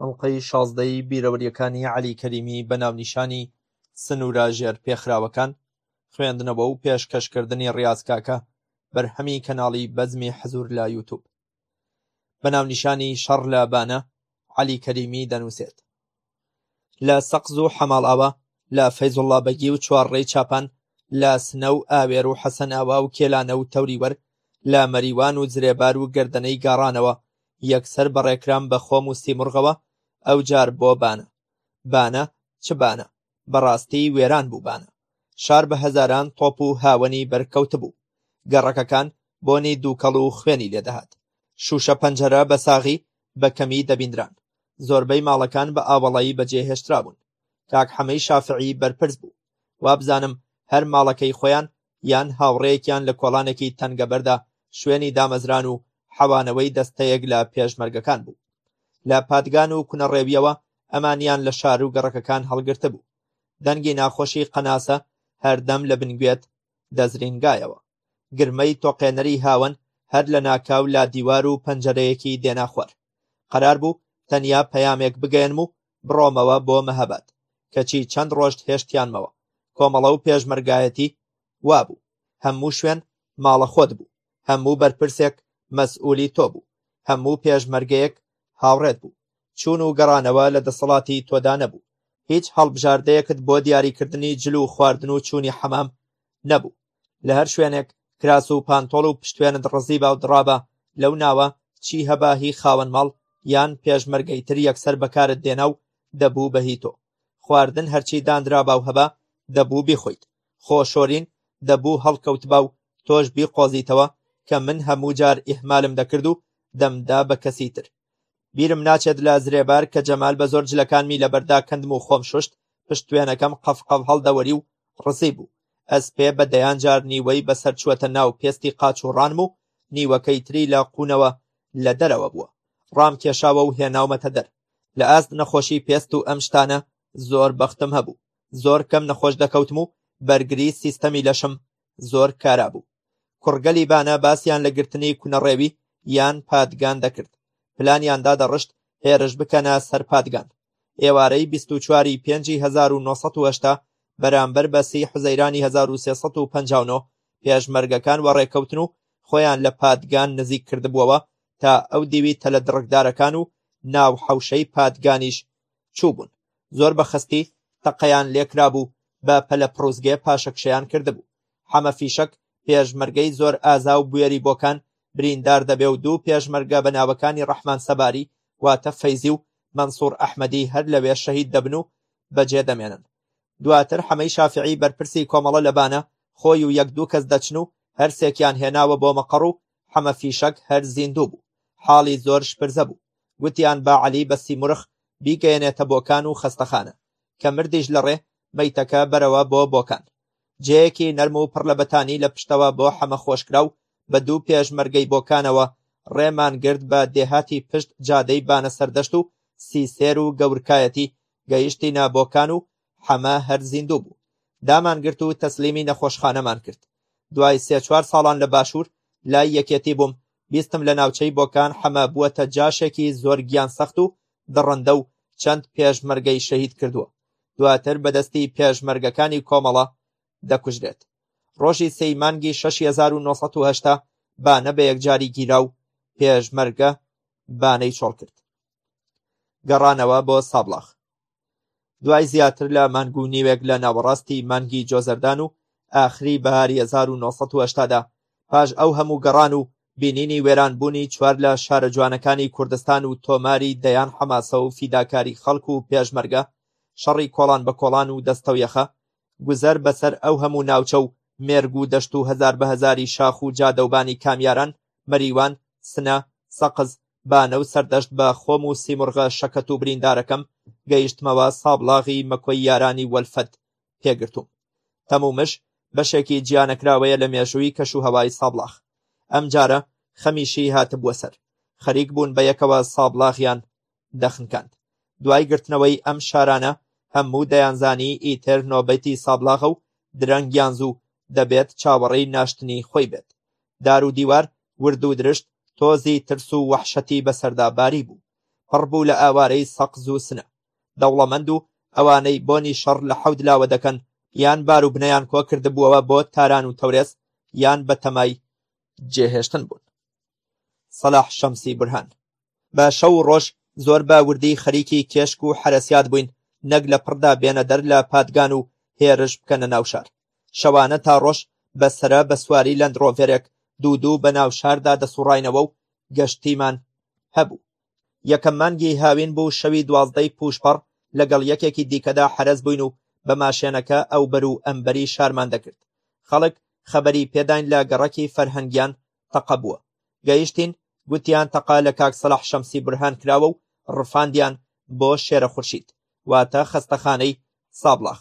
ئەڵقەی شازدەی بیرەوەریەکانی عەلی کەریمی بە ناونیشانی سنوورە ژێر پێخراوەکان خوێندنەوە و پێشکەشکردنی ڕاستکاکە بەرهەمی کەناڵی بەزمی حەزور لە یوتوب بە ناونیشانی شەڕ لە بانە عەلی کەریمی دەنووسێت لە سەقز و حەماڵئاوا، لە فەیزوڵڵا بەگی و چوارڕێی چاپان، لە سنە و ئاوێر و حەسەناوا و کێلانە و تەوریوەر، لە مەریوان و زرێبار و گردەنەی گاڕانەوە، یەکسەر بەڕێکرام بە خۆم و سیمرغەوە، ئەوجار بۆ بانە. بانە؟ چ بانە؟ بەڕاستی وێران بوو بانە. شار بە هەزاران تۆپ و هاوەنی بەرکەوتبوو. گەڕەکەکان بۆنی دووکەڵ و خوێنی لێدەهات. شووشە پەنجەرە بە ساغی بە کەمی دەبیندران، زۆربەی ماڵەکان بە ئاوەڵایی بەجێ هێشترابوون، کاک حەمەی شافعی بەرپرس بوو، وابزانم هەر ماڵەکەی خۆیان یان هاوڕێیەکیان لە کۆڵانێکی تەنگەبەردا شوێنی دامەزران و حەوانەوەی دەستەیەک لە پێشمەرگەکان بوو. لە پادگان و کونەڕێویەوە ئەمانیان لە شار و گەڕەکەکان هەڵگرتبوو. دەنگی ناخۆشی قەناسە هەردەم لە بن گوێت دەزرینگایەوە. گرمەی تۆقێنەری هاوەن هەر لە ناکاو لا دیوار و پەنجەرەیەکی دێنا خوار قەرار بوو تەنیا پەیامێک بگەێنم و بڕۆمەوە بۆ مەهەبەت کەچی چەند ڕۆژت هێشتیانمەوە کۆمەڵە و پێشمەرگایەتی وابوو هەموو شوێن ماڵە خۆت بوو هەموو بەرپرسێک مەسئولی تۆ بوو هەموو پێشمەرگەیەک هاوڕێت بوو چوون و گەڕانەوە لە دەسەڵاتی تۆدا نەبوو هیچ هەڵبژاردەیەکت بۆ دیاریکردنی جل و خواردن و چوونی حەمام نەبوو لە هەر شوێنێک کراس و پانتۆڵ و پشتێنت ڕزی باو دڕابا لەو ناوە چی هەبا هی خاوەن ماڵ یان پێشمەرگەی تر یەکسەر بەکارت دێنا و دەبوو بە هی تۆ خواردن هەرچی دانرابا و هەبا دەبوو بیخۆیت خۆ شۆرین دەبوو هەڵکەوتبا و تۆش بیقۆزیتەوە کە من هەموو جار ئیهمالم دەکرد و دەمدا بە کەسی تر بیرم ناچێت لە زرێبار کە جەمال بە زۆر جلەکانمی لەبەردا کەندم و خۆم شوشت پشت توێنەکەم قەف قەف هەڵدەوەری و ڕزی بوو ئەس پێ بە دەیان جار نیوەی بەسەر چووەتە ناو پێستی قاچ و ڕانم و نیوەکەی تری لە قوونەوە لە دەرەوە بووە ڕام کێشاوە و هێناومەتە دەر لە ئاست نەخۆشی پێست و ئەم شتانە زۆر بەختم هەبوو زۆر کەم نەخۆش دەکەوتم و بەرگری سیستەمی لەشم زۆر کارا بوو. کوڕگەلی بانە باسیان لە گرتنی کونەڕێوی یان پادگان دەکرد. پلانیان دادەڕشت هێرش بکەنە سەر پادگان. ئێوارەی 24 ی پێنجی 1970 بەرامبەر بە سی حوزەیرانی 1359 پێشمەرگەکان وەڕێکەوتن و خۆیان لە پادگان نزیک کردبووەوە تا ئەو دیوی تەلە دڕکدارەکان و ناو حەوشەی پادگانیش چووبوون، زۆر بە خەستی تەقەیان لێکرابوو، بە پەلە پڕوزگێ پاشەکشەیان کردبوو. حەمە فیشەک پێشمەرگەی زۆر ئازا و بوێری بۆکان بریندار دەبێ و دوو پێشمەرگە بە ناوەکانی ڕەحمان سەباری واتە فەیزی و مەنسوور ئەحمەدی هەر لەوێ شەهید دەبن و بەجێ دەمێنن. دواتر حەمەی شافیعی بەرپرسی کۆمەڵە لە بانە خۆی و یەک دوو کەس دەچن و هەرسێکیان هێناوە بۆ مەقەڕ و حەمە فیشەک هەر زیندوو بوو، حاڵی زۆر شپرزە بوو، گوتیان با عەلی بە سیمورخ بیگەیەنێتە بۆکان و خەستەخانە، کە مردیش لە ڕێ، مەیتەکە بەرەوە بۆ بۆکان. جێیەکی نەرم و پڕ لە بەتانی لە پشتەوە بۆ حەمە خۆشکرا و بە دوو پێشمەرگەی بۆکانەوە ڕێمان گرت بە دێهاتی پشت جادەی بانە سەردەشت و سیسێر و گەورکایەتی، گەیشتینە بۆکان و حەمە هەر زیندوو بوو. دامانگرت و تەسلیمی نەخۆشخانەمان کرد. دوای سێ چوار ساڵان لە باشوور لای یەکێتی بووم، بیستم لە ناوچەی بۆکان حەمە بووەتە جاشێکی زۆر گیانسەخت و دڕندە و چەند پێشمەرگەی شەهید کردووە. دواتر بەدەستی پێشمەرگەکانی کۆمەڵە دەکوژرێت. ڕۆژی سێی مانگی شەش هەزار و نۆ سەد و هەشتا بانە بە یەکجاری گیرا و پێشمەرگە بانەی چۆڵ کرد. گەڕانەوە بۆ سابڵاخ دوای زیاتر لە مانگ و نیوێک لە ناوەڕاستی مانگی جۆزەردان و ئاخری بەهاری 1970دا پاش ئەو هەموو گەڕان و بینینی وێرانبوونی چوار لە شارە جوانەکانی کوردستان و تۆماری دەیان حەماسە و فیداکاری خەڵک و پێشمەرگە شەڕی کۆڵان بە کۆڵان و دەستەویەخە گوزەر بەسەر ئەو هەموو ناوچە و مێرگ و دەشت و هەزار بە هەزاری شاخ و جادەوبانی کامیاران مەریوان، سنە، سەقز، بانە و سەردەشت بە خۆم و سیمرغە شەکەت و بریندارەکەم گەیشتمەوە سابڵاغی مەکۆی یارانی وەلفەت پێگرتووم. تەمومژ بەشێکی جیانەکراوەیە لە مێژووی کەش و هەوای سابڵاغ. ئەمجارە خەمیشی هاتبووە سەر. خەریک بوون بە یەکەوە سابڵاغیان دەخنکاند. دوای گرتنەوەی ئەم شارانە هەموو دەیانزانی ئیتر نۆبەتی سابڵاغە و درەنگیان زوو دەبێت چاوەڕێی ناشتنی خۆی بێت. دار و دیوار ورد و درشت تۆزی ترس و وەحشەتی بەسەردا باری بوو. پڕ بوو لە ئاوارەی سەقز و سنە. دەوڵەمەند و ئەوانەی بۆنی شەڕ لە حەوت لاوە دەکەن یان بار و بنەیان کۆ کردبووەوە بۆ تاران و تەورێز یان بە تەمای جێهێشتن بوون. سەلاح شەمسی بورهان بە شەو و ڕۆژ زۆر بە وردی خەریکی کێشک و حەرەسیات بووین نەک لە پڕدا بێنە دەر لە پادگان و هێرش بکەنە ناو شار شەوانە تا ڕۆژ بە سەرە بە سواری لەندڕۆڤێرێک دوو دوو بە ناو شاردا دەسوڕاینەوە و گەشتیمان هەبوو یەکەم مانگی هاوین بوو شەوی دوازدەی پوشپەڕ لەگەڵ یەکێکی دیکەدا حەرەز بووین و بە ماشێنەکە ئەو بەر و ئەمبەری شارمان دەکرد خەڵک خەبەری پێداین لە گەڕەکی فەرهەنگیان تەقە بووە گەیشتین گوتیان تەقە لە کاک سەلاح شەمسی برهان کراوە و ڕفاندیان بۆ شێرە خورشید واتە خەستەخانەی سابڵاخ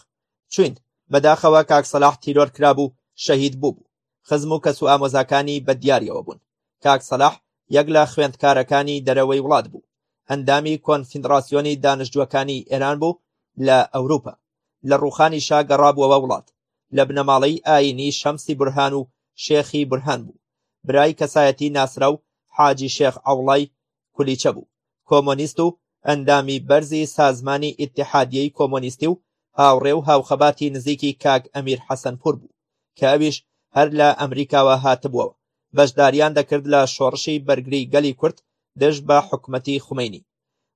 چوین بەداخەوە کاک سەلاح تیرۆر کرابوو شەهید بوو بوو خزم و کەس و ئامۆزاکانی بە دیاریەوە بوون کاک سەلاح یەک لە خوێندکارەکانی دەرەوەی وڵات بوو ئەندامی کۆنفیدڕاسیۆنی دانشجووەکانی ئێران بوو لە ئەوروپا لە ڕووخانی شا گەڕابووەوە وڵات، لە بنەماڵەی ئایینی شەمسی بورهان و شێخی بورهان بوو، برای کەسایەتی ناسراو حاجی شێخ عەوڵای کولیچە بوو، کۆمۆنیست و ئەندامی بەرزی سازمانی ئیتیحادیەی کۆمۆنیستی و هاوڕێ و هاوخەباتی نزیکی کاک ئەمیر حەسەنپوور بوو، کە ئەویش هەر لە ئەمریکاوە هاتبووەوە، بەشداریان دەکرد لە شۆڕشی بەرگری گەلی کورد دژ بە حکومەتی خومەینی.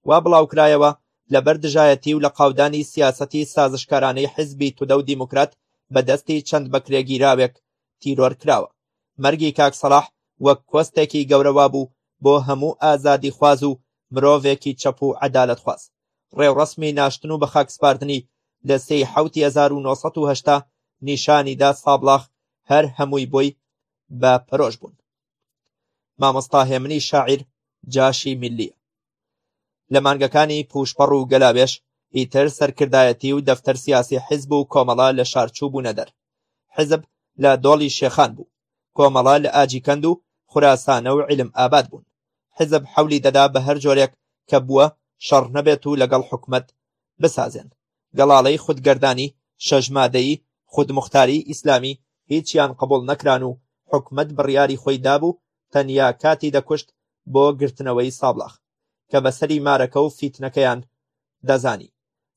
وا بڵاوکرایەوە لەبەر دژایەتی و لەقاودانی سیاسەتی سازشکارانەی حیزبی تودە و دیموکرات بە دەستی چەند بەکرێگیراوێک تیرۆر کراوە مەرگی کاک سەڵاح وەک کۆستێکی گەورە وابوو بۆ هەموو ئازادی خوازو و مرۆڤێکی چەپ و عەدالەت خواز ڕێوڕەسمی ناشتن و بە خاکسپاردنی لە سێی حوتی 1970 نیشانی دا سابڵاخ هەر هەمووی بۆی بە پەرۆش بوون مامۆستا هێمنی شاعیر جاشی میللیە لە مانگەکانی پوشپەڕ و گەلاوێش ئیتر سەرکردایەتی و دەفتەر سیاسی حیزب و کۆمەڵە لە شارچوو بوونە دەر حزب لە دۆڵی شێخان بوو کۆمەڵە لە ئاجیکەند و خوراسانە و علم ئاباد بوون حزب حەولی دەدا بە هەر جۆرێک کە بووە شەڕ نەبێت و لەگەڵ حکومەت بسازێن گەڵاڵەی خودگەردانی، شەش مادەیی، خودموختاریی ئیسلامی، هیچیان قبوڵ نەکران و حکومەت بڕیاری خۆی دابوو تەنیا کاتی دەکوشت بۆ گرتنەوەی سابڵاخ، کە بەسەری مارەکە و فیتنەکەیان دەزانی.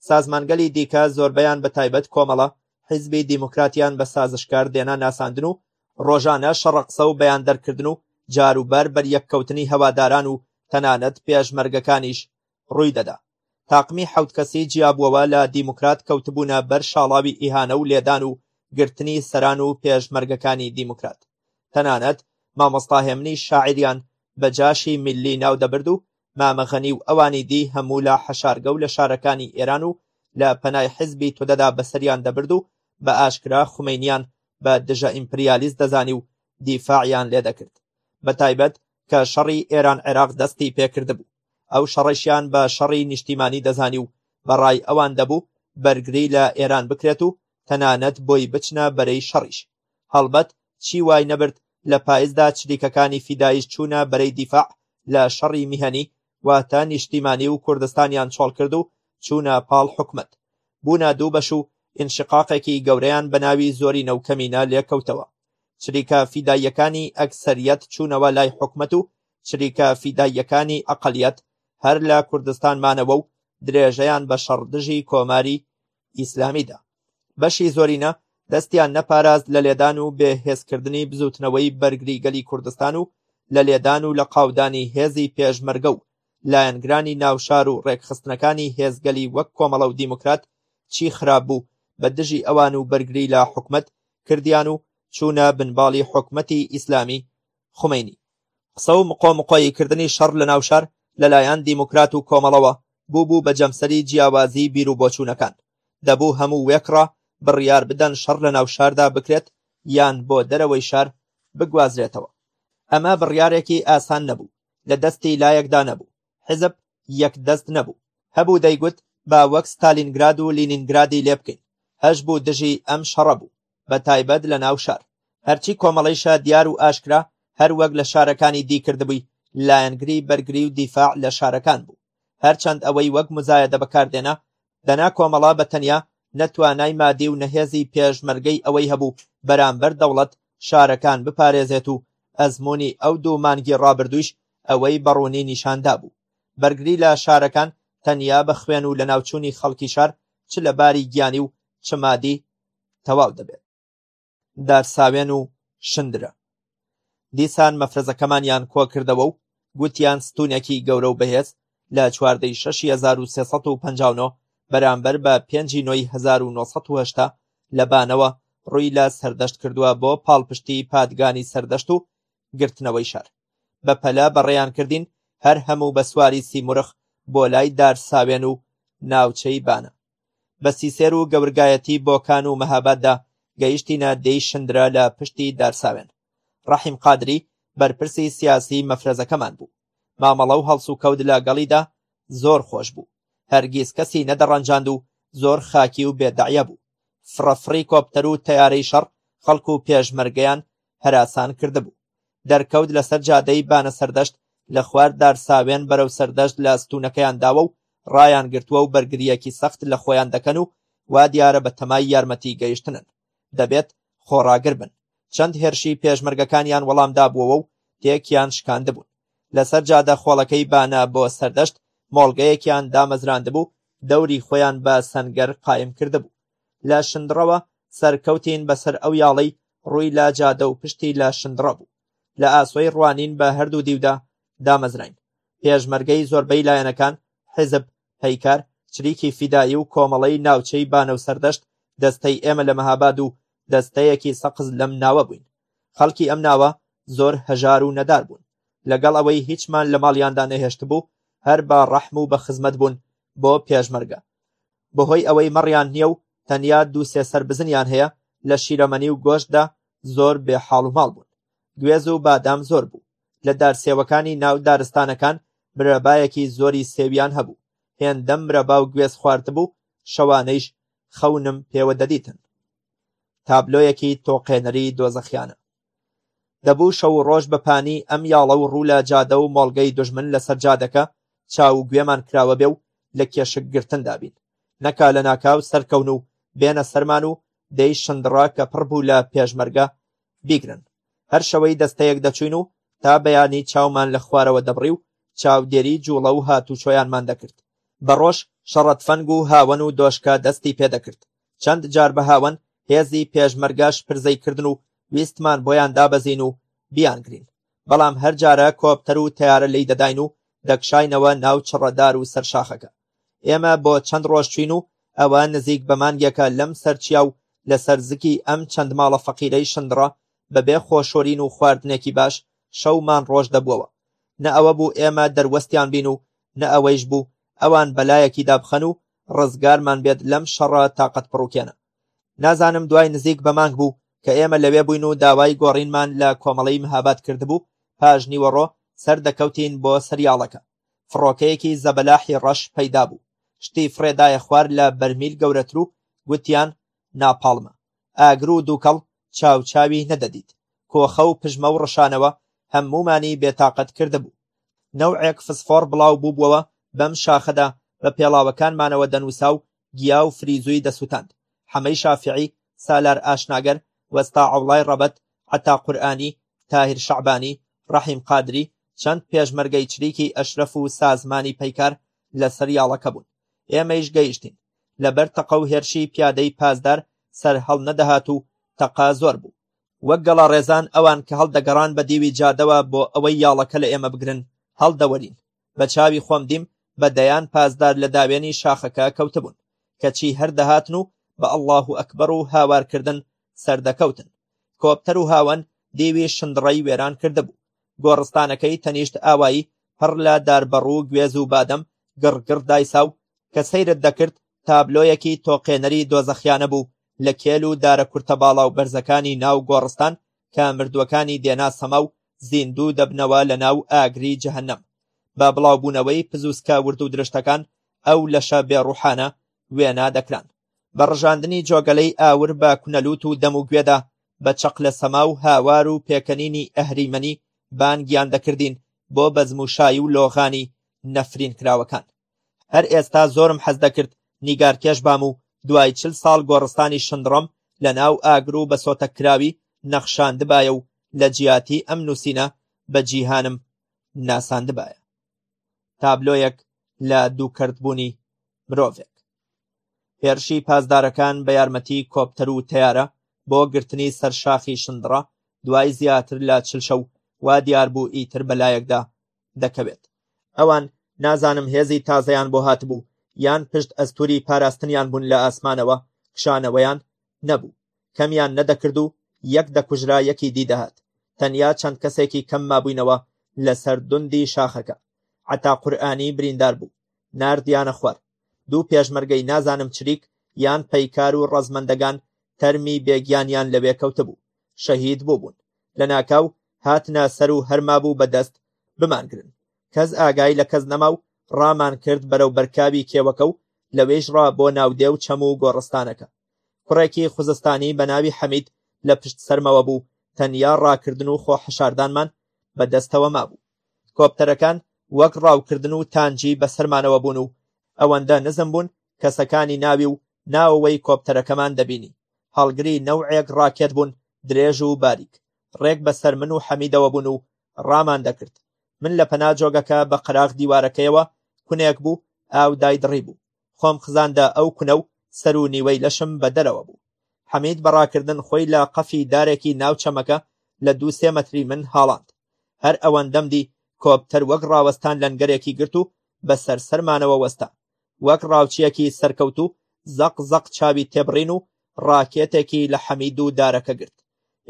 سازمانگەلی دیکە زۆربەیان بە تایبەت کۆمەڵە، حیزبی دیموکراتیان بە سازشکار دێنا ناساندن و، ڕۆژانە شەڕە قسە و بەیان دەرکردن و جاروبار بەریەککەوتنی هەواداران و تەنانەت پێشمەرگەکانیش ڕوویدەدا، تاقمی حەوت کەسی جیابووەوە لە دیموکرات کەوتبوونە بەر شاڵاوی ئیهانە و لێدان و گرتنی سەران و پێشمەرگەکانی دیموکرات، تەنانەت مامۆستا هێمنی شاعیریان بە جاشی میللی ناودەبرد و مامە غەنی و ئەوانی دی هەموو لە حەشارگە و لە شارەکانی ئێران و لە پەنای حیزبی تودەدا بەسەریان دەبرد و بە ئاشکرا خومەینیان بە دژەئیمپریالیست دەزانی و دیفاعیان لێدەکرد بەتایبەت کە شەڕی ئێران عێراق دەستی پێکردبوو، ئەو شەڕەشیان بە شەڕی نیشتیمانی دەزانی و بە ڕای ئەوان دەبوو بەرگری لە ئێران بکرێت و تەنانەت بۆی بچنە بەرەی شەڕیش. هەڵبەت چی وای نەبرد لە پایزدا چریکەکانی فیداییش چوونە بەرەی دیفاع لە شەڕی میهەنی واتە نیشتیمانی و کوردستانیان چۆڵکرد و چوونە پاڵ حکومەت بوونە دوو بەش و ئینشقاقێکی گەورەیان بە ناوی زۆرینە و کەمینە لێکەوتەوە چریکە فیداییەکانی ئەکسەریەت چوونەوە لای حکومەت و چریکە فیداییەکانی ئەقلیەت هەر لە کوردستان مانەوە و درێژەیان بە شەڕ دژی کۆماری ئیسلامیدا بەشی زۆرینە دەستیان نەپاراست لە لێدان و بێهێزکردنی بزوتنەوەی بەرگری گەلی کوردستان و لە لێدان و لە قاودانی هێزی پێشمەرگە و لایەنگرانی ناوشار و ڕێکخستنەکانی هێزگەلی وەک کۆمەڵە و دیموکرات چی خراپ بوو بە دژی ئەوان و بەرگری لە حکومت کردیان و چوونە بنباڵی حکومەتی ئیسلامی خومەینی قسە و مقۆ مقۆیی کردنی شەڕ لە ناو شار لەلایەن دیموکرات و کۆمەڵەوە بووبوو بە جەمسەری جیاوازی بیر و بۆچوونەکان دەبوو هەموو وێکڕا بڕیار بدەن شەڕ لە ناو شاردا بکرێت یان بۆ دەرەوەی شار بگوازرێتەوە ئەمە بڕیارێکی ئاسان نەبوو لە دەستی لایەکدا نەبوو حزب یەک دەست نەبوو هەبوو دەیگوت با وەک ستالینگراد و لینینگرادی لێ بکەین هەش بوو دژی ئەم شەڕە بوو بە تایبەت لە ناو شار هەرچی کۆمەڵەیشە دیار و ئاشکرا هەروەک لە شارەکانی دیکردبووی لایەنگری بەرگری و دیفاع لە شارەکان بوو هەرچەند ئەوەی وەک مزایەدە بەکاردێنا دەنا کۆمەڵە بە تەنیا نەتوانای مادی و نەهێزی پێشمەرگەی ئەوەی هەبوو بەرامبەر دەوڵەت شارەکان بپارێزێت و ئەزمموی ئەو دوو مانگی ڕابردووش ئەوەی بەڕوونی نیشاندا بوو بەرگری لە شارەکان تەنیا بە خوێن و لە ناوچووی خەڵکی شار چ لە باری گیانی و چمادی تەواو دەبێت دارساوێن و شندرە دیسان مەفرەزەکەمانیان کۆ کردەوە و گوتیان ستونێکی گەورە و بەهێز لە چواردەی 6359 بەرامبەر بە پێنجی نۆی 1970 لە بانەوە ڕووی لە سەردەشت کردووە بۆ پاڵپشتی پادگانی سەردەشت و گرتنەوەی شار بە پەلە بەڕێیان کردین هەر هەموو بە سواری سیمرخ بۆ لای دارساوێن و ناوچەی بانە بە سیسێر و گەورگایەتی بۆکان و مەهاباددا گەیشتینە دێی شندرە لە پشتی دارساوێن ڕەحیم قادری بەرپرسی سیاسی مەفرەزەکەمان بوو مامەڵە و هەڵس و کەوت لە گەڵیدا زۆر خۆش بوو هەرگیز کەسی نەدەڕەنجاند و زۆر خاکی و بێدەعە بوو فڕەفڕی کۆپتەر و تەیارەی شەڕ خەڵک و پێشمەرگەیان هەراسان کردبوو دەرکەوت لەسەر جادەی بانە سەردەشت لە خوار دارساوێن بەرەو سەردەشت لە ستوونەکەیان داوە و ڕایان گرتووە و بەرگریەکی سەخت لە خۆیان دەکەن و وا دیارە بە تەمای یارمەتی گەیشتنن دەبێت خۆڕاگر بن چەند هێرشی پێشمەرگەکانیان وەڵام دابووەوە و تێکیان شکاندبوون لەسەر جادە خۆڵەکەی بانە بۆ سەردەشت مۆڵگەیەکیان دامەزراندبوو دەوری خۆیان بە سەنگەر قایم کردبوو لە شندڕەوە سەرکەوتین بەسەر ئەو یاڵەی ڕووی لە جادە و پشتی لە شندڕە بوو لە ئاسۆی ڕوانین بە هەردوو دیودا دامەزراین پێشمەرگەی زۆربەی لایەنەکان حزب پەیکار چریکی فیدایی و کۆمەڵەی ناوچەی بانە و سەردەشت دەستەی ئێمە لە مەهاباد و دەستەیەکی سەقز لەم ناوە بووین خەڵکی ئەم ناوە زۆر هەژار و نەدار بوون لەگەڵ ئەوەی هیچمان لە ماڵیاندا نەهێشت بوو هەر بە ڕەحم و بە خزمەت بوون بۆ پێشمەرگە بەهۆی ئەوەی مەڕیان نییە و تەنیا دوو سێ سەر بزنیان هەیە لە شیرەمەنی و گۆشتدا زۆر بێ حاڵ و ماڵ بوون گوێز و بادام زۆر بوو لە دارسێوەکانی ناو دارستانەکان مرەبایەکی زۆری سێویان هەبوو هێندە مرەبا و گوێز خواردبوو شەوانەیش خەونم پێوە دەدیتن تابلۆیەکی تۆقێنەری دۆزەخیانە دەبوو شەو و ڕۆژ بە پانی ئەم یاڵە و ڕوو لە جادە و مۆڵگەی دوژمن لەسەر جادەکە چاو و گوێمان کراوە بێ و لە کێشک گرتندا بین نەکا لە ناکاو سەرکەون و بێنە سەرمان و دەی شندڕە کە پڕ بوو لە پێشمەرگە بیگرن هەر شەوەی دەستەیەک دەچوین و تا بەیانی چاومان لە خوارەوە دەبڕی و چاودێری جوڵە و هاتوچۆیانمان دەکرد بە ڕۆژ شەڕەتفەنگ و هاوەن و دۆشکە دەستی پێدەکرد چەند جار بە هاوەن هێزی پێشمەرگەش پرزەی کردن و ویستمان بۆیان دابەزین و بیانگرین بەڵام هەر جارە کۆپتەر و تیارە لی دەداین و دەکشاینەوە ناو چڕەدار و سەرشاخەکە ئێمە بۆ چەند ڕۆژ چوین و ئەوە نزیک بەمانگێکە لەم سەرچیا و لەسەر زگی ئەم چەند ماڵە فەقیرەی شندڕە بەبێ خۆشۆرین و خواردنێکی باش شەومان ڕۆژ دەبووەوە نە ئەوە بوو ئێمە دەروەستیان بین و نە ئەوەیش بوو ئەوان بەلایەکی دابخەن و ڕزگارمان بێت لەم شەڕە تاقەت پڕوکێنە نازانم دوای نزیک بە مانگ بوو کە ئێمە لەوێ بووین و داوای گۆڕینمان لە کۆمەڵی مهاباد کردبوو پاش نیوەڕۆ سەر دەکەوتین بۆ سریاڵەکە فڕۆکەیەکی زەبەلاحی ڕەش پەیدا بوو شتی فڕێدایە خوار لە بەرمیل گەورەتر و گوتیان ناپاڵمە، ئاگر و دووکەڵ چاوچاوی نەدەدیت، کۆخە و پژمە و ڕشانەوە هەموومانی بێتاقەت کردبوو. نەوعێک فسفۆڕ بڵاو بووبووەوە بەم شاخەدا، بە پێڵاوەکانمانەوە دەنووسا و گیا و فریزووی دەسوتاند. حەمەی شافیعی، سالار ئاشناگەر، وەستا عەوڵای ڕەبەت، عەتا قورئانی، تاهیر شەعبانی، ڕەحیم قادری، چەند پێشمەرگەی چریکی ئەشرەف و سازمانی پەیکار لەسەر یاڵەکە بوون. ئێمەیش گەیشتین. لەبەر تەقە و هێرشی پیادەی پاسدار سەرهەڵنەدەهات و تەقە زۆر بوو وەک گەڵاڕێزان ئەوان کە هەڵدەگەڕان بە دیوی جادەوە بۆ ئەوەی یاڵەکە لە ئێمە بگرن هەڵدەوەرین بە چاوی خۆم دیم بە دەیان پاسدار لە داوێنی شاخەکە کەوتبوون کەچی هەردەهاتن و بە ئەڵڵاه و ئەکبەر و هاوارکردن سەردەکەوتن کۆپتەر و هاوەن دیوی شندڕەی وێران کردبوو گۆڕستانەکەی تەنیشت ئاوایی پڕ لە داربەڕ و گوێز و بادەم گڕ گڕ دایسا و کە سەیرت دەکرد تابلۆیەکی تۆقێنەری دۆزەخیانە بوو لە کێل و دارە کورتە باڵا و بەرزەکانی ناو گۆڕستان کە مردووەکانی دێنا سەما و زیندوو دەبنەوە لە ناو ئاگری جەهەنەم بە بڵاوبوونەوەی پزوسکە ورد و درشتەکان ئەو لەشە بێڕوحانە وێنا دەکران بە ڕژاندنی جۆگەلەی ئاور بە کونەلووت و دەم و گوێدا بە چەق لە سەما و هاوار و پێکەنینی ئەهریمەنی بانگیان دەکردین بۆ بەزموشایی و لۆغانی نەفرین کراوەکان هەر ئێستا زۆرم حەز دەکرد نیگارکێش بام و دوای چل ساڵ گۆڕستانی شندڕم لە ناو ئاگر و بە سۆتە کراوی نەخشاندبایە و لە جیاتی ئەم نووسینە بە جیهانم ناساندبایە تابلۆیەک لە دووکەرتبوونی مرۆڤێک هێرشی پاسدارەکان بە یارمەتی کۆپتەر و تەیارە بۆ گرتنی سەر شاخی شندڕە دوای زیاتر لە چل شەو وا دیار بوو ئیتر بە لایەکدا دەکەوێت ئەوان نازانم هێزی تازەیان بۆ هاتبوو یان پشت ئەستوری پاراستنیان بوون لە ئاسمانەوە کشانەوەیان نەبوو کەمیان نەدەکرد و یەک دەکوژرا یەکی دی دەهات تەنیا چەند کەسێکی کەم مابووینەوە لەسەر دوندی شاخەکە عەتا قورئانی بریندار بوو ناردیانە خوار دوو پێشمەرگەی نازانم چریک یان پەیکار و ڕەزمەندەگان تەرمی بێگیانیان لەوێ کەوتبوو شەهید بووبوون لە ناکاو هاتنە سەر و هەرمابوو بەدەست بمانگرن کەس ئاگای لە کەس نەما و ڕامان کرد بەرەو بەرکاوی کێوەکە و لەوێش ڕا بۆ ناودێ و چەم و گۆڕستانەکە کوڕێکی خوزستانی بە ناوی حەمید لە پشت سەرمەوە بوو تەنیا ڕاکردن و خۆ حەشاردانمان بەدەستەوە مابوو کۆپتەرەکان وەک ڕاوکردن و تانجی بەسەرمانەوە بوون و ئەوەندە نزم بوون کەسەکانی ناوی و ناوەوەی کۆپتەرەکەمان دەبینی، هەڵگری نەوعێک ڕاکێت بوون درێژ و باریک، ڕێک بەسەر من و حەمیدەوە بوون و ڕامان دەکرد، من لە پەنا جۆگەکە بە قەراغ دیوارەکەیەوە کونێک بوو ئاو دایدڕیبوو، خۆم خزاندە ئەو کونە و سەر و نیوەی لەشم بە دەرەوە بوو. حەمید بە ڕاکردن خۆی لە قەفی دارێکی ناو چەمەکە لە دوو سێ مەتری من هاڵاند. هەر ئەوەندەم دی کۆپتەر وەک ڕاوەستان لەنگەرێکی گرت و بە سەر سەرمانەوە وەستا. وەک ڕاوچییەکی سەرکەوتوو زەق زەق چاوی تێبڕین و ڕاکێتێکی لە حەمید و دارەکە گرت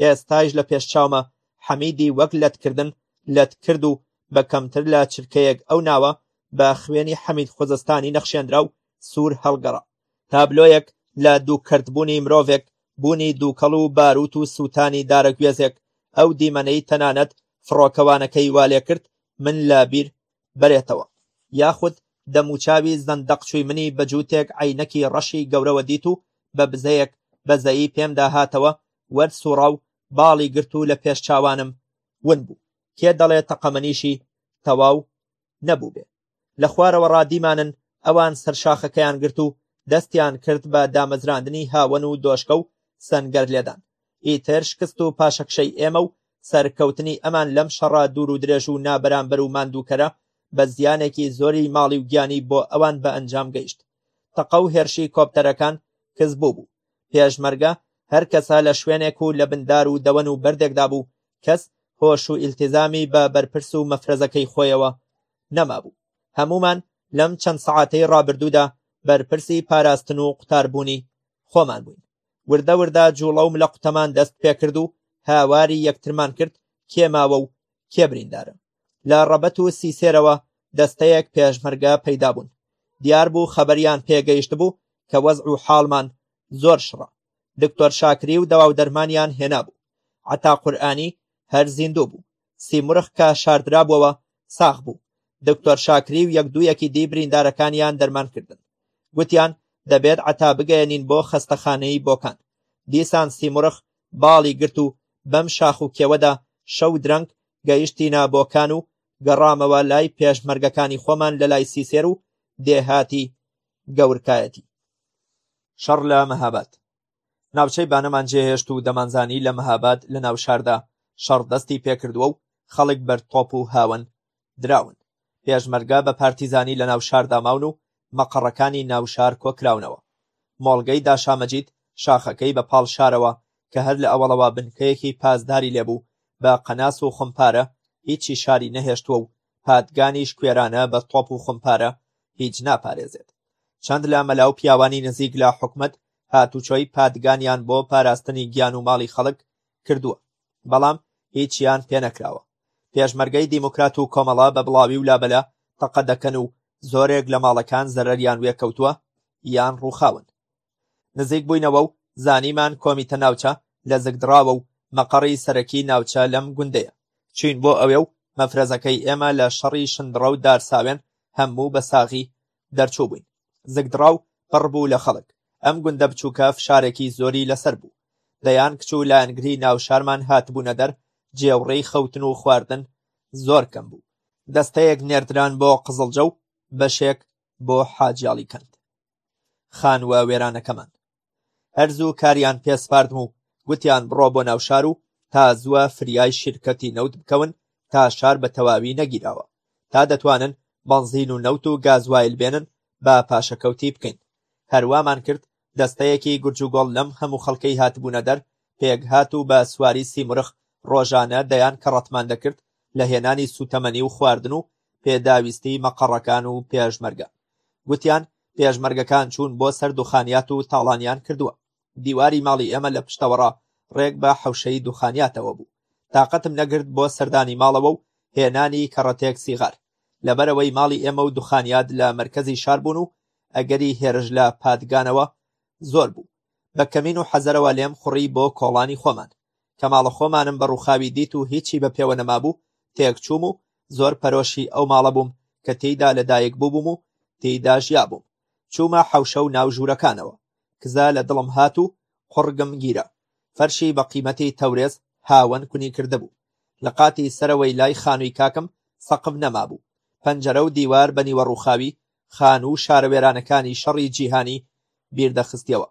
ئێستایش لە پێش چاومە حەمیدی وەک لەتکردن لەت کرد و بە کەمتر لە چرکەیەک ئەو ناوە بە خوێنی حەمید خوزستانی نەخشێنرا و سوور هەڵگەڕا تابلۆیەک لە دوو کردبوونی مرۆڤێک بوونی دووکەڵ و باروت و سووتانی دارەگوێزێک ئەو دیمەنەی تەنانەت فڕۆکەوانەکەی والێ کرد من لە بیر بەرێتەوە یاخود دەموچاوی زەندەقچووی منی بە جووتێک عەینەکی ڕەشی گەورەوە دیت و بە بزەیەک بەزەیی پێمدا هاتەوە وەرد سووڕا و باڵی گرت و لە پێش چاوانم ون بوو کێ دەڵێ تەقەمەنیشی تەواو نەبووبێ لە خوارەوە ڕا دیمانن ئەوان سەر شاخەکەیان گرت و دەستیان کرد بە دامەزراندنی هاوەن و دۆشکە و سەنگەر لێدان ئیتر شکست و پاشەکشەی ئێمە و سەرکەوتنی ئەمان لەم شەڕە دوور و درێژ و نابەرامبەر و ماندووکەرە بە زیانێکی زۆری ماڵی و گیانی بۆ ئەوان بە ئەنجام گەیشت تەقە و هێرشی کۆپتەرەکان کز بوو بوو پێشمەرگە هەر کەسە لە شوێنێک و لە بندار و دەوەن و بەردێکدا بوو کەس هۆش و ئیلتیزامی بە بەرپرس و مەفرەزەکەی خۆیەوە نەمابوو هەمومان لەم چەند سەعاتەی ڕابردوودا بەرپرسی پاراستن و قوتاربوونی خۆمان بووین وردە وردە جوڵە و ملە قوتەمان دەست پێکرد و هاواری یەکترمان کرد کێ ماوە و کێ بریندارە لە ڕەبەت و سیسێرەوە دەستەیەک پێشمەرگە پەیدا بوون دیار بوو خەبەریان پێگەیشت بوو کە وەز و حاڵمان زۆر شڕە دکتۆر شاکری و دەوا و دەرمانیان هێنابوو عتا قورآانی هەر زیندوو بوو سیمرغ کە شاردرابووەوە ساخ بوو، دکتۆر شاکری و یەک دوویەکی دی بریندارەکانیان دەرمان کردن. گوتیان دەبێت عەتا بگەیەنین بۆ خەستەخانەی بۆکان. دیسان سیمرغ باڵی گرت و بەم شاخ و کێوەدا شەو درەنگ گەیشتینە بۆکان و گەڕامەوە لای پێشمەرگەکانی خۆمان لە لای سیسێر و دێهاتی گەورکایەتی. شەڕ لە مەهاباد ناوچەی بانەمان جێهێشت و دەمانزانی لە مەهاباد لە ناو شاردا شەڕ دەستی پێکردووە و خەڵک بەر تۆپ و هاوەن دراون پێشمەرگا بە پارتیزانی لە ناو شاردا ماون و مەقەڕەکانی ناو شار کۆکراونەوە مۆڵگەی داشامەجید شاخەکەی بە پاڵ شارەوە کە هەر لە ئەوەڵەوە بنکەیەکی پازداری لێبوو بە قەناس و خمپارە هیچی شاری نەهێشتووە و پادگانیش کوێرانە بە تۆپ و خمپارە هیچ ناپارێزێت چەند لە مەلا و پیاوانی نزیک لە حکومت هاتوچۆی پادگانیان بۆ پاراستنی گیان و ماڵی خەڵک کردووە، بەڵام هیچیان پێنەکراوە. پێشمەرگەی دیموکرات و کۆمەڵە بە بڵاوی و لابەلا تەقە دەکەن و زۆرێک لە ماڵەکان زەرەریان وێکەوتووە یان ڕووخاون. نزیک بووینەوە و زانیمان کۆمیتە ناوچە لە زگدڕاوە و مەقەڕی سەرەکی ناوچە لەم گوندەیە. چوین بۆ ئەوێ و مەفرەزەکەی ئێمە لە شەڕی شندڕە و دارساوێن هەموو بە ساغی دەرچوو بووین، زگدڕاو پڕ بوو لە خەڵک، ئەم گوندە بچووکە فشارێکی زۆری لەسەر بوو، دەیان کچ و لایەنگری ناو شارمان هاتبوونە دەر، جێوڕی خەوتن و خواردن زۆر کەم بوو، دەستەیەک نێردران بۆ قزڵجە و بەشێک بۆ حاجیاڵی کەند خانووە وێرانەکەمان. هەر زوو کاریان پێسپاردم و گوتیان بڕۆ بۆ ناو شار و تا زووە فریای شیرکەتی نەوت بکەون تا شار بە تەواوی نەگیراوە تا دەتوانن بەنزین و نەوت و گازوایل بێنن با پاشەکەوتی بکەین هەروامان کرد دەستەیەکی گورجوگۆڵ لەم هەموو خەڵکەی هاتبوونە دەر پێکهات و بە سواری سیمرخ ڕۆژانە دەیان کە ڕەتمان دەکرد لە هێنانی سوتەمەنی و خواردن و پێداویستی مەقەڕەکان و پێشمەرگە گوتیان پێشمەرگەکان چوون بۆ سەر دوخانیات و تاڵانیان کردووە دیواری ماڵی ئێمە لە پشتەوەڕا ڕێک بە حەوشەی دوخانیاتەوە بوو تااقەتم نەگرت بۆ سەردانی ماڵەوە و هێنانی کەڕەتێک سیغار لەبەرەوەی ماڵی ئێمە و دوخانیات لە مرکزی شار بوون و ئەگەری هێرش لە پادگانەوە زۆر بوو بە کەمین و حەزەرەوە لێم خوڕی بۆ کۆڵانی خۆمان کە ماڵە خۆمانم بە ڕووخاوی دیت و هیچی بە پێوە نەمابوو تێک چووم و زۆر پەرۆشی ئەو ماڵە بووم کە تێیدا لەدایک بووبووم و تێیدا ژیا بووم چوومە حەوشە و ناو ژوورەکانەوە کزە لە دڵم هات و قڕگم گیرا فەرشی بە قیمەتی تەورێز هاوەن کونی کردبوو لە قاتی سەرەوەی لای خانووی کاکم سەقف نەمابوو پەنجەرە و دیوار بە نیوە ڕووخاوی خان و شارە وێرانەکانی شەڕی جیهانی بیردەخستیەوە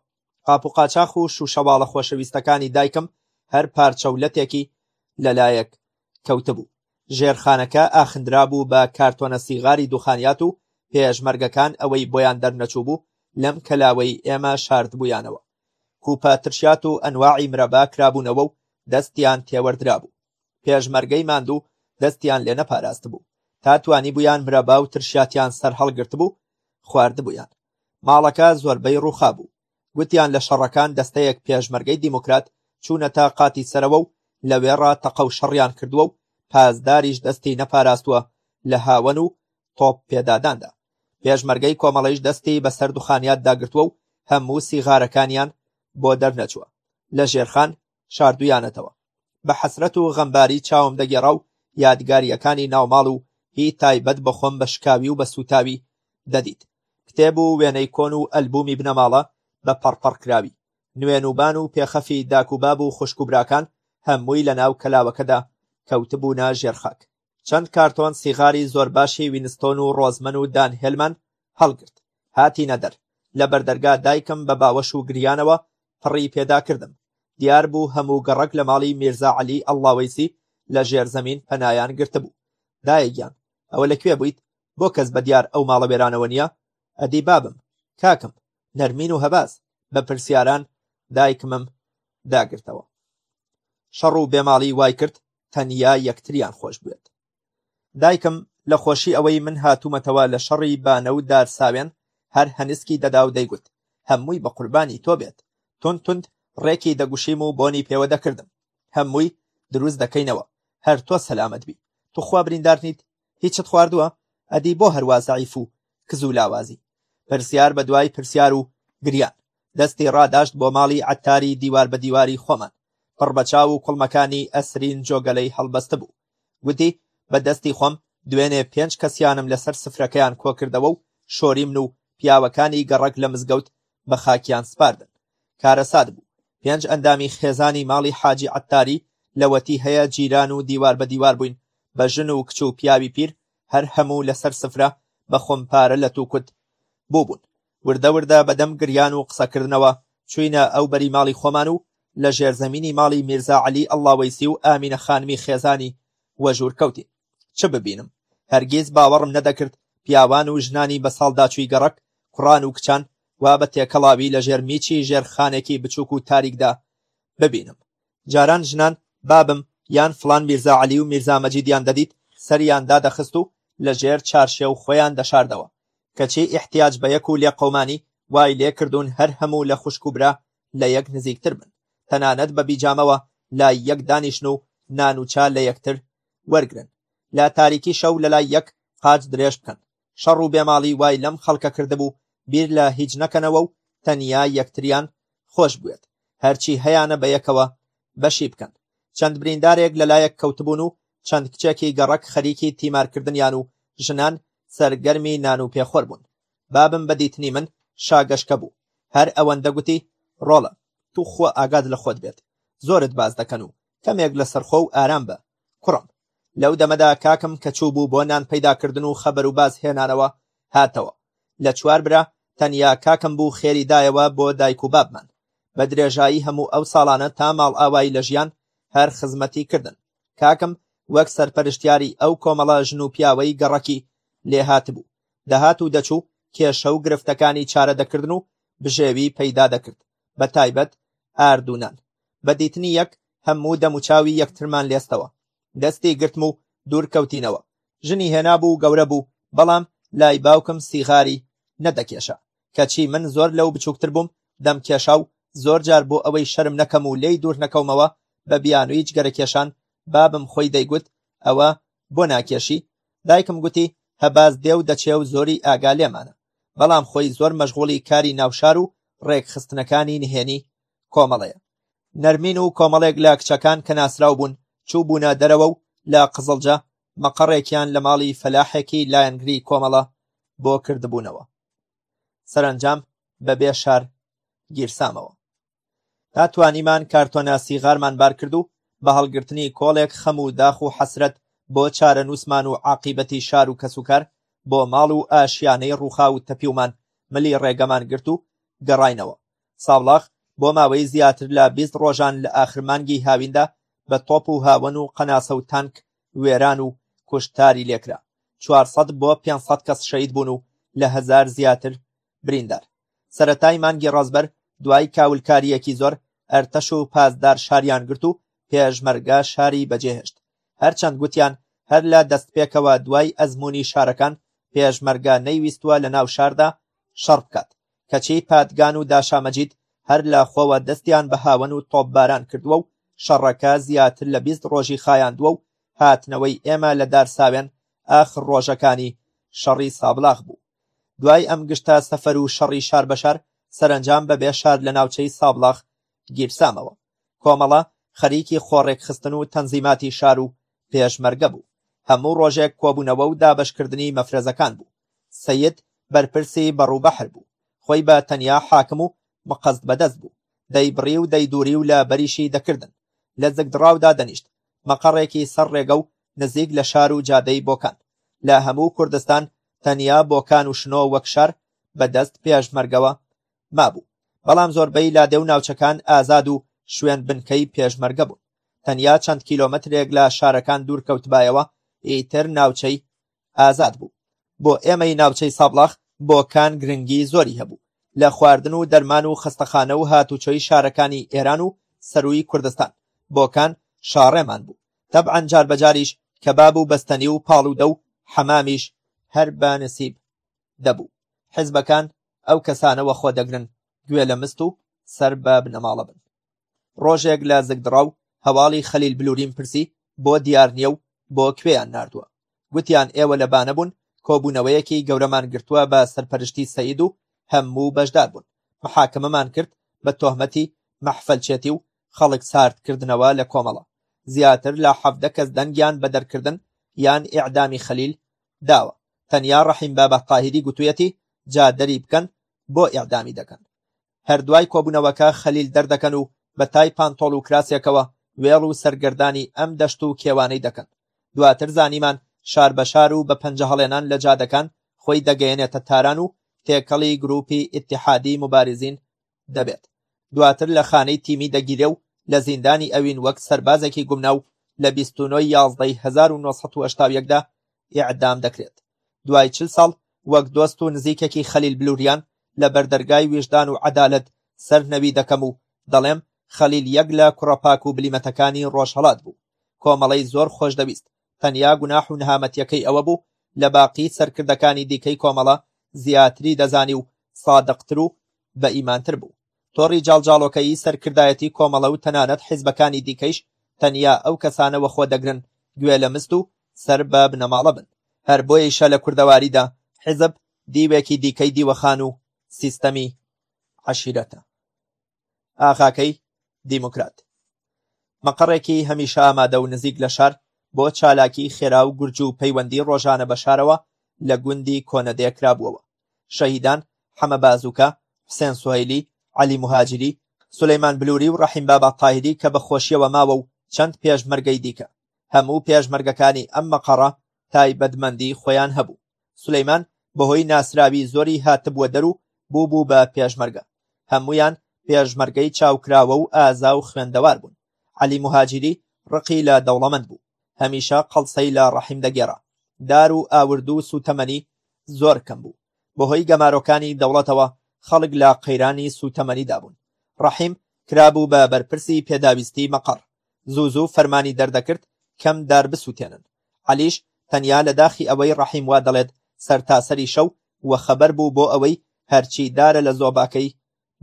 قاپ و قاچاخ و شوشەواڵە خۆشەویستەکانی دایکم هەر پارچە و لەتێکی لەلایەک کەوتبوو ژێرخانەکە ئاخندرابوو بە کارتۆنە سیغاری دوخانیات و پێشمەرگەکان ئەوەی بۆیان دەرنەچوو بوو لەم کەلاوەی ئێمە شاردبوویانەوە کوپە ترشات و ئەنواعی مرەبا کرابوونەوە و دەستیان تێوەردرابوو پێشمەرگەی ماندوو دەستیان لێ نەپاراستبوو تا توانی بوویان مرەبا و ترشاتیان سەر هەڵگرتبوو خواردبوویان ماڵەکە زۆربەی ڕووخا بوو گوتیان لە شەڕەکان دەستەیەک پێشمەرگەی دیموکرات چوونە تا قاتی سەرەوە و لەوێڕا تەقە و شەڕیان کردووە و پازداریش دەستی نەپاراستووە لە هاوەن و تۆپ پێداداندا پێشمەرگەی کۆمەڵیش دەستی بەسەر دوخانیات داگرتووە و هەموو سیغارەکانیان بۆ دەرنەچووە لە ژێرخان شاردوویانەتەوە. بە حەسرەت و غەمباری چاوم دەگێڕا و یادگارییەکانی ناوماڵ و هی تایبەت بە خۆم بە شکاوی و بە سووتاوی دەدیت. کتێب و وێنەی کۆن و ئەلبوومی بنەماڵە بە پەڕپەڕ کراوی، نوێن و بان و پێخەفی داک و باب و خوشک و براکان هەمووی لە ناو کەلاوەکەدا کەوتبوونە ژێر خاک. چەند کارتۆن سیغاری زۆر باشی وینستۆن و ڕۆزمەن و دان هێلمان هەڵگرت هاتینە دەر لە بەردەرگا دایکم بە باوەش و گریانەوە پڕی پێدا کردم دیار بوو هەموو گەڕک لە ماڵی میرزا علی ئەڵاوەیسی لە ژێر زەمین پەنایان گرتبوو دایگیان ئەوە لەکوێ بوویت بۆ کەس بە دیار ئەو ماڵە وێرانەوە نییە ئەدی بابم کاکم نەرمین و هەباز بە پرسیاران دایکمم داگرتەوە شەڕ و بێماڵی وای کرد تەنیا یەکتریان خۆش بوێت دایکم لە خۆشی ئەوەی من هاتوومەتەوە لە شەڕی بانە و دار ساوێن هەر هەنسکی دەدا و دەیگوت هەمووی بە قوربانی تۆ بێت تند تند ڕێکی دەگوشیم و بۆنی پێوە دەکردم هەمووی دروست دەکەینەوە هەر تۆ سەلامەت بی توخوا بریندار نیت هیچت خواردووە؟ ئەدی بۆ هەروا زەعیف و کز و لاوازی؟ پرسیار بە دوای پرسیار و گریان دەستی ڕاداشت بۆ ماڵی عەتاری دیوار بە دیواری خۆمان پڕ بە چاو و کوڵمەکانی ئەسرین جۆگەلەی هەڵبەست بوو گوتی بە دەستی خۆم دوێنێ پێنج کەسیانم لەسەر سفرەکەیان کۆکردەوە و شۆریمن و پیاوەکانی گەڕەک لە مزگەوت بە خاکیان سپاردن. کارەسات بوو. پێنج ئەندامی خێزانی ماڵی حاجی عەتاری لەوەتی هەیە جیران و دیوار بە دیوار بووین، بە ژن و کچ و پیاوی پیر هەر هەموو لەسەر سفرە بە خۆمپارە لەت و کوت بووبوون. وردە وردە بەدەم گریان و قسەکردنەوە چووینە ئەو بەری ماڵی خۆمان و لە ژێرزەمینی ماڵی میرزا عەلی ئەڵڵاوەیسی و ئامینە خانمی خێزانی وەژوور کەوتین. چ ببینم هەرگیز باوەڕم نەدەکرد پیاوان و ژنانی بە ساڵداچووی گەڕەک کوڕان و کچان وا بە تێکەڵاوی لە ژێر میچی ژێر خانێکی بچووک و تاریکدا ببینم جاران ژنان بابم یان فلان میرزا عەلی و میرزا مەجیدیان دەدیت سەریان دادەخست و لە ژێر چارشێو خۆیان دەشاردەوە کەچی ئیحتیاج بە یەک و لێ قەومانی وای لێ کردوون هەر هەموو لە خوشک و برا لە یەک نزیکتر بن تەنانەت بە بیجامەوە لای یەک دانیشن و نان و چا لە یەکتر وەرگرن لە تاریکی شەو لەلای یەک قاچ درێژ بکەن شەڕ و بێماڵی وای لەم خەڵکە کردبوو بیر لە هیچ نەکەنەوە و تەنیا یەکتریان خۆش بوێت هەرچی هەیانە بە یەکەوە بەشی بکەن چەند بریندارێک لەلایەک کەوتبوون و چەند کچێکی گەڕەک خەریکی تیمارکردنیان و ژنان سەرگەرمی نان و پێخۆر بوون بابم بە دیتنی من شاگەشکە بوو هەر ئەوەندە گوتی ڕۆڵە توخوا ئاگاد لە خۆت بێت زۆرت باس دەکەن و کەمێک لەسەرخۆ و ئارام بە، کوڕم. لەو دەمەدا کاکم کە چووبوو بۆ نان پەیداکردن و خەبەر و باس هێنانەوە، هاتەوە. لە چوار برا، تەنیا کاکم بوو خێری دایەوە بۆ دایک و بابمان. بە درێژایی هەموو ئەو ساڵانە تا ماڵئاوایی لە ژیان، هەر خزمەتی کردن. کاکم وەک سەرپەرشتیاری ئەو کۆمەڵە ژن و پیاوەی گەڕەکی، لێ هاتبوو. دەهات و دەچوو، کێشە و گرفتەکانی چارە دەکردن و بژێوی پەیدا دەکرد. بە تایبەت ئارد و نان. بە دیتنی یەک هەموو دەموچاوی یەکترمان لێستەوە. دەستی گرتم و دوورکەوتینەوە. ژنی هێنابوو و گەورە بوو، بەڵام لای باوکم سیغاری نەدەکێشا. کەچی من زۆر لەو بچووکتر بووم، دەمکێشا و زۆر جار بۆ ئەوەی شەرم نەکەم و لێی دوورنەکەومەوە، بە بیانووی جگەرەکێشان بابم خۆی دەیگوت، ئەوە بۆ ناکێشی؟ دایکم گوتی، هەباز دێ و دەچێ و زۆری ئاگا لێمانە. بەڵام خۆی زۆر مەشغوڵی کاری ناوشار و ڕێکخستنەکانی نهێنی کۆمەڵەیە. نەرمین و کۆمەڵێک لە کچەکان کە ناسراو بوون چووبوونە دەرەوە و لە قزڵجە مەقەڕێکیان لە ماڵی فەلاحێکی لایەنگری کۆمەڵە بۆ کردبوونەوە. سەرەنجام بەبێ شار گیرسامەوە. تا توانیمان کارتۆنە سیغارمان بار کرد و بە هەڵگرتنی کۆڵێک خەم و داخ و حەسرەت بۆ چارەنووسمان و عاقیبەتی شار و کەسوکار بۆ ماڵ و ئاشیانەی ڕووخا و تەپیومان ملی ڕێگەمان گرت و گەڕاینەوە سابڵاغ بۆ ماوەی زیاتر لە بیست ڕۆژان لە ئاخر مانگی هاویندا بە تۆپ و هاوەن و قەناسە و تانک وێران و کوشتاری لێکرا چوارسەد بۆ پێنجسەد کەس شەید بوون و لە هەزار زیاتر بریندار سەرەتای مانگی ڕەزبەر دوای کاولکارییەکی زۆر ئەرتەش و پاسدار شاریان گرت و پێشمەرگە شاری بەجێهێشت هەرچەند گوتیان هەر لە دەستپێکەوە دوای ئەزمموی شارەکان پێشمەرگە نەیویستوە لە ناو شاردا شەڕ بکات کەچی پادگان و داشامەجید هەر لە خۆوە دەستیان بە هاوەن و تۆپباران کردووە و شەڕەکە زیاتر لە بیست ڕۆژی خایاندووە و هاتنەوەی ئێمە لە دارساوێن ئاخ ڕۆژەکانی شەڕی سابڵاغ بوو دوای ئەم گشتە سەفەر و شەڕی شار بە شار سەرنجام بە بێ شار لە ناوچەی سابڵاخ گیرسامەوە کۆمەڵە خەریکی خۆڕێکخستن و تەنزیماتی شار و پێشمەرگە بوو هەموو ڕۆژێک کۆبوونەوە و دابشکردنی مەفرەزەکان بوو سید بەرپرسی بەڕووبەحر بوو خۆی بە تەنیا حاکم و مقەست بەدەست بوو دەیبڕی و دەیدووری و لە بەریشی دەکردن لە زگدڕاودا دەنیشت مەقەڕێکی سەر ڕێگە و نزیک لە شار و جادەی بۆکان لە هەموو کوردستان تەنیا بۆکان و شنۆ وەک شەر بە دەست پێشمەرگەوە مابوو بەڵام زۆربەی لادێ و ناوچەکان ئازاد و شوێن بنکەی پێشمەرگە بوون تەنیا چەند کیلۆمەترێک لە شارەکان دوورکەوتبایەوە ئیتر ناوچەی ئازاد بوو بۆ ئێمەی ناوچەی سابڵاخ بۆکان گرنگی زۆری هەبوو لە خواردن و دەرمان و خستەخانە و هاتوچۆی شارەکانی ئێران و سەروی کوردستان بۆکان شاڕێمان بوو تەبعەن جار بەجاریش کەباب و بەستەنی و پاڵوودە و حەمامیش هەر بە نسیب دەبوو حزبەکان ئەو کەسانە وەخۆ دەگرن گوێ لە مست و سەر بە بنەماڵە بن ڕۆژێک لە زگدڕاو هەواڵی خەلیل بلوریم پرسی بۆ دیار نییە و بۆ کوێیان نردووە گوتیان ئێوە لە بانە بوون کۆبوونەوەیەکی گەورەمان گرتووە بە سەرپەرشتی سەید و هەموو بەشدار بوون محاکمەمان کرد بە تۆهمەتی مەحفەلچێتی و خەڵک ساردکردنەوە لە کۆمەڵە، زیاتر لە حەڤدە کەس دەنگیان بە دەرکردن یان ئیعدامی خەلیل داوە، تەنیا ڕەحیم بابە تاهیری گوتوویەتی جا دەری بکەن بۆ ئیعدامی دەکەن. هەر دوای کۆبوونەوەکە خەلیل دەردەکەن و بە تای پانتۆڵ و کراسێکەوە وێڵ و سەرگەردانی ئەم دەشت و کێوانەی دەکەن. دواتر زانیمان شار بە شار و بە پەنجەهەڵێنان لە جادەکان خۆی دەگەیەنێتە تاران و تێکەڵی گرووپی ئیتیحادی موباریزین دەبێت دواتر لە خانەی تیمی دەگیرێ و لە زیندانی ئەوین وەک سەربازێکی گومناو لە بیستونۆی یازدەی 1970دا ئیعدام دەکرێت دوای چل ساڵ وەک دۆست و نزیکێکی خەلیل بلوریان لە بەردەرگای ویژدان و عەدالەت سەر نەوی دەکەم و دەڵێم خەلیل یەک لە کوڕەپاک و بلیمەتەکانی ڕۆژهەڵات بوو کۆمەڵەی زۆر خۆشدەویست تەنیا گوناح و نەهامەتیەکەی ئەوە بوو لە باقی سەرکردەکانی دیکەی کۆمەڵە زیاتری دەزانی و سادقتر و بە ئیمانتر بوو. تۆڕی جاڵجاڵۆکەیی سەرکردایەتی کۆمەڵە و تەنانەت حیزبەکانی دیکەیش تەنیا ئەو کەسانە وەخۆ دەگرن گوێ لە مست و سەر بە بنەماڵە بن. هەر بۆیەیشە لە کوردەواریدا حیزب دیوێکی دیکەی دیوەخان و سیستەمی عەشیرەتە. ئاخاکەی دیموکرات مەقەڕێکی هەمیشە ئامادە و نزیک لە شار بۆ چالاکی خێرا و گورج و پەیوەندی ڕۆژانە بە شارەوە لە گوندی کۆنەدێ کرابووەوە شەهیدان حەمە بازووکە حسێن سوهیلی علی مهاجری سلەیمان بلووری و ڕەحیم بابا تاهری کە بە خۆشیەوە ماوە و چەند پێشمەرگەی دیکە هەموو پێشمەرگەکانی ئەم مەقەڕە تایبەتمەندی خۆیان هەبوو سولەیمان بەهۆی ناسراوی زۆری هاتبووە دەر و بووبوو بە پێشمەرگە هەموویان پێشمەرگەی چاوکراوە و ئازا و خوێندەوار بوون عەلی مهاجیری ڕقی لە دەوڵەمەند بوو هەمیشە قەڵسەی لە ڕەحیم دەگێڕا دار و ئاوردوو و سوتەمەنی زۆر کەم بوو بەهۆی گەمارۆکانی دەوڵەتەوە خەڵک لە قەیرانی سوتەمەنیدا بوون ڕەحیم کرابوو بە بەرپرسی پێداویستی مەقەڕ زوو زوو فەرمانی دەردەکرد کەم دار بسووتێنن. عەلیش تەنیا لە داخی ئەوەی ڕەحیم وا دەڵێت سەرتاسەری شەو وەخەبەر بوو بۆ ئەوەی هەرچی دارە لە زۆباکەی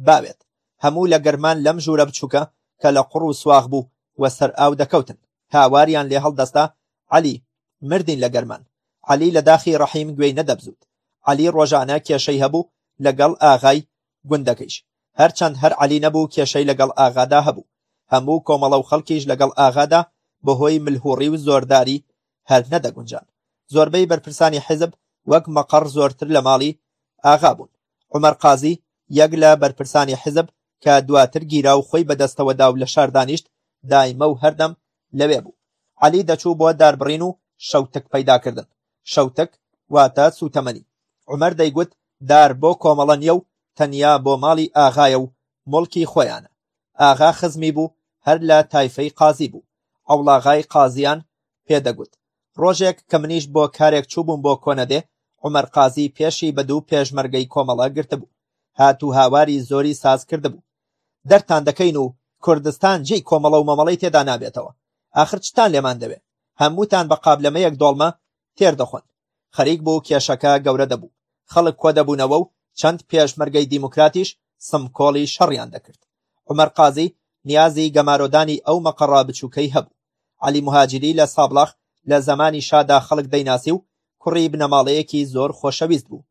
باوێت. هەموو لە گەرمان لەم ژوورە بچووکە کە لە قوڕ و سواغ بوو و سەر ئاو دەکەوتن. هاواریان لێ هەڵدەستا، عەلی! مردین لە گەرمان. عەلی لە داخی ڕەحیم گوێی نەدەبزووت. عەلی ڕۆژانە کێشەی هەبوو لەگەڵ ئاغای گوندەکەیش هەرچەند هەر عەلی نەبوو کێشەی لەگەڵ ئاغادا هەبوو هەموو کۆمەڵە و خەڵکیش لەگەڵ ئاغادا بەهۆی ملهوڕی و زۆرداری هەر نەدەگونجان زۆربەی بەرپرسانی حزب وەک مەقەڕ زۆرتر لە ماڵی ئاغا بوون عمر قازی یەک لە بەرپرسانی حزب کە دواتر گیرا و خۆی بەدەستەوە دا و لە شار دانیشت دایمە و هەردەم لەوێ بوو عەلی دەچوو بۆ داربڕین و شەوتک پەیداکردن شەوتەک واتە سووتەمەنی، عومەر دەیگوت دار بۆ کۆمەڵە نییە و تەنیا بۆ ماڵی ئاغایە و موڵکی خۆیانە، ئاغا خزمی بوو هەر لە تایفەی قازی بوو، عەوڵاغای قازیان پێ دەگوت، ڕۆژێک کە منیش بۆ کارێک چووبووم بۆ کۆنەدێ، عومەر قازی پێشی بە دوو پێشمەرگەی کۆمەڵە گرتبوو، هات و هاواری زۆری ساز کردبوو، دەرتان دەکەین و کوردستان جێی کۆمەڵە و مۆمەڵەی تێدا نابێتەوە، ئاخر چتان لێمان دەوێ؟ هەمووتان بە قابلەمەیەک دۆڵمە تێر دەخۆن خەریک بوو کێشەکە گەورە دەبوو خەڵک کۆ دەبوونەوە و چەند پێشمەرگەی دیموکراتیش سمکۆڵی شەڕیان دەکرد عمر قازی نیازی گەمارۆدانی ئەو مەقەڕا بچووکەی هەبوو علی مهاجری لە سابڵاخ لە زەمانی شادا خەڵک دەیناسی و کوڕی بنەماڵەیەکی زۆر خۆشەویست بوو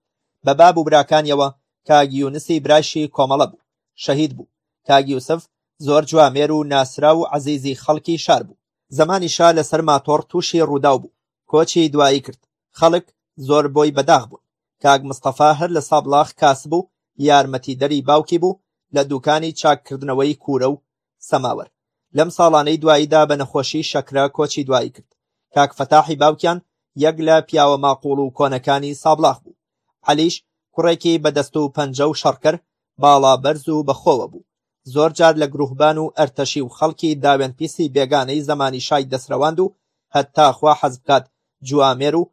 بە باب و براکانیەوە کاگ یونسی برایشی کۆمەڵە بوو شەهید بوو کاگ یوسف زۆر جوامێر و ناسرا و عزیزی خەڵکی شار بوو زەمانی شا لەسەر ماتۆڕ تووشی ڕووداو بوو، کۆچی دوایی کرد، خەڵک زۆر بۆی بەداخ بوون، کاک مستەفا هەر لە سابڵاخ کاسب و یارمەتیدەری باوکی بوو لە دووکانی چاککردنەوەی کوورە و سەماوەر، لەم ساڵانەی دواییدا بە نەخۆشی شەکرە کۆچی دوایی کرد، کاک فەتاحی باوکیان یەک لە پیاوە ماقووڵ و کۆنەکانی سابڵاخ بوو، عەلیش کوڕێکی بە دەست و پەنجە و شەڕکەر، باڵا بەرز و بەخۆوە بوو، زۆر جار لە گروهبان و ئەرتەشی و خەڵکی داوێن پیسی بێگانەی زەمانی شای دەسرەواند و هەتا خوا حەز بکات جوامێر و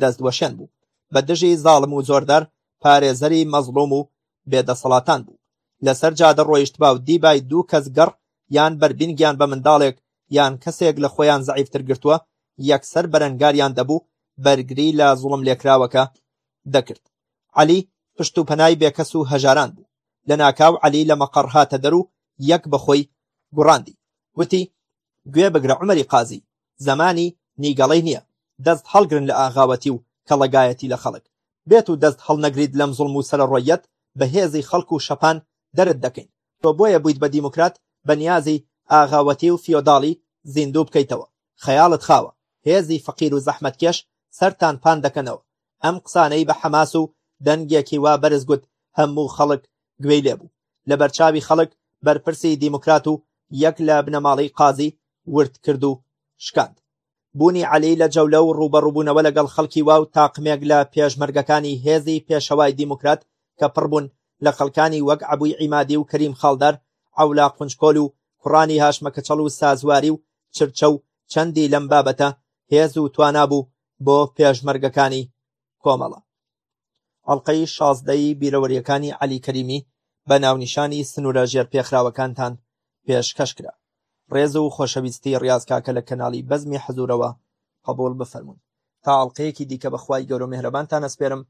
دەست وەشێن بوو بە دژی زاڵم و زۆردار پارێزەری مەزڵوم و بێدەسەڵاتان بوو لەسەر جادە ڕۆیشت باو دیبای دوو کەس گەڕ یان بەربینگیان بە منداڵێک یان کەسێک لە خۆیان زعیفتر گرتووە یەکسەر بەرەنگاریان دەبوو بەرگری لە زوڵم لێکراوەکە دەکرد عەلی پشت و پەنای بێکەس و هەژاران بوو لەناکاو عەلی لە مەقەڕ هاتە دەر و یەک بە خۆی گوڕاندی، وتی، گوێ بگرە عومەری قازی، زەمانی نیگەڵەی نییە، دەست هەڵگرن لە ئاغاوەتی و کەڵەگایەتی لە خەڵک، بێتوو دەست هەڵنەگریت لەم زوڵم و سەرەڕۆییەت بە هێزی خەڵک و شەپان دەرت دەکەین، تۆ بۆیە بوویت بە دیموکرات بە نیازی ئاغاوەتی و فیۆداڵی زیندوو بکەیتەوە، خەیاڵت خاوە، هێزی فەقیر و زەحمەتکێش سەرتان پان دەکەنەوە، ئەم قسانەی بە حەماس و دەنگێکی وا بەرز گوت هەموو خەڵک گوێی لێبوو لە بەرچاوی خەڵک بەرپرسی دیموکرات و یەک لە بنەماڵەی قازی ورد کرد و شکاند بوونی عەلی لە جەولە و ڕوبەڕوبوونەوە لەگەڵ خەڵکی واو تاقمێک لە پێشمەرگەکانی هێزی پێشەوای دیموکرات کە پڕبوون لە خەڵکانی وەک عبووی عیمادی و کەریم خاڵدار عولا قونجکۆل و کوڕانی هاشمەکەچەڵ و سازواری و چرچە و چەندی لەم بابەتە هێز و توانابوو بۆ پێشمەرگەکانی کۆمەڵە ئەڵلقەی شازدەی بیرەوەریەکانی علی کەریمی بە ناونیشانی سنوورە ژێر پێخراوەکانتان پێشکەش کرا ڕێز و خۆشەویستی ڕاستکاکە لە کەناڵی بەزمی حەزورەوە قبول بفەرمونون تا ئەڵلقەیەکی دیکە بەخوای گەورە مهرەبانتان ئەسپێرم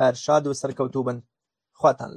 هەر شاد و سەرکەوتوو بن خواتان لە